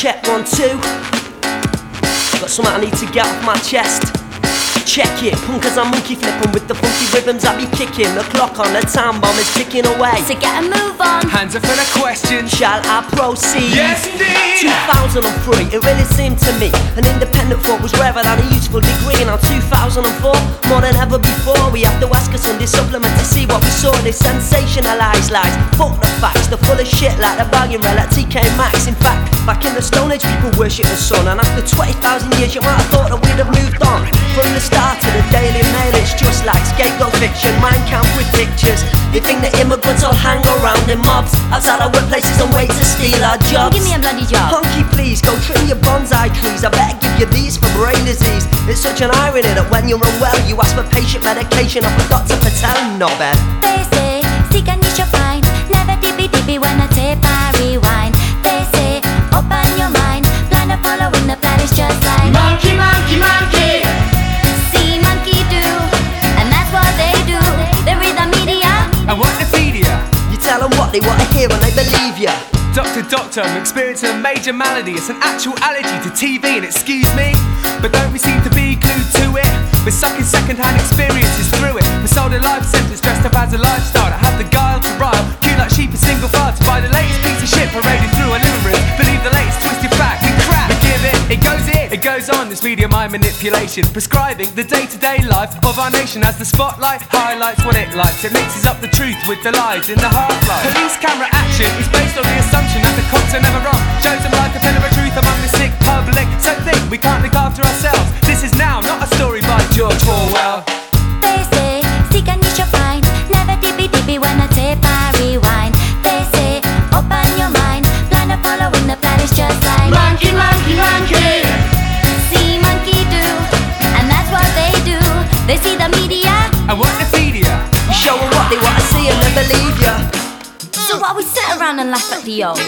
check one, two. Got something I need to get off my chest. Check it, punkers I'm monkey flipping with the funky rhythms I be kicking. The clock on the time bomb is ticking away. So get a move on. Hands up for the question. Shall I proceed? Yes, indeed. 2003, it really seemed to me an independent thought was rarer than a useful degree. Now 2004, more than ever before, we have to ask a Sunday supplement to see what we saw. They sensationalize lies, fuck the facts, the full of shit like the bargain rail at TK Maxx. In fact, back in the Stone Age, people worship the sun, and after 20,000 years, you might have thought that we'd have moved on from the start of the Daily Mail. It's just like scapegoat fiction, mind can't predict pictures. They think that immigrants all hang around in mobs outside our workplaces and wait to steal our jobs. Give me a bloody job. Honky, please go trim your bonsai trees. I better give you these for brain disease. It's such an irony that when you're unwell, you ask for patient medication off a Dr. Patel knobhead. They say, seek and you shall find. Never dippy dippy when I tape, I hear and they believe you. Doctor, doctor, I'm experiencing a major malady. It's an actual allergy to TV, and excuse me, but don't we seem to be glued to it? We're sucking second-hand experiences through it. We're sold a life sentence dressed up as a lifestyle. I have the guile to rile, queue like sheep in single file to buy the latest it goes on. This media mind manipulation, prescribing the day-to-day life of our nation as the spotlight highlights what it likes. It mixes up the truth with the lies in the half-life. Police camera action is based on the assumption that the cops are never wrong. Like a pillar of truth among the sick public. Around and laugh at the old?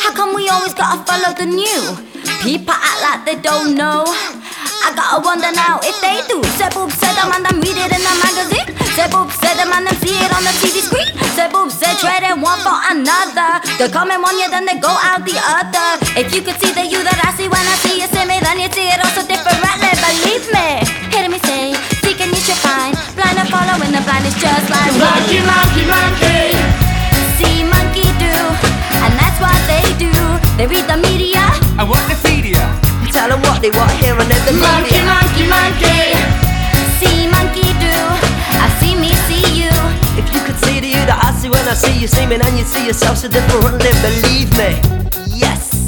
How come we always gotta follow the new? People act like they don't know. I gotta wonder now if they do. Say boop, say them and them read it in the magazine. Say boop, say them and them see it on the TV screen. Say boop, say trading one for another. They come in one year, then they go out the other. If you could see the you that I see when I see you see me, then you see it also differently. Believe me, hear me say, seek and you should find. Blind and following the blind is just like Monkey, monkey, monkey. They want to hear and believe Monkey, monkey, monkey. See monkey do, I see me see you. If you could see the you that I see when I see you, see me, then you see yourself so differently. Believe me. Yes.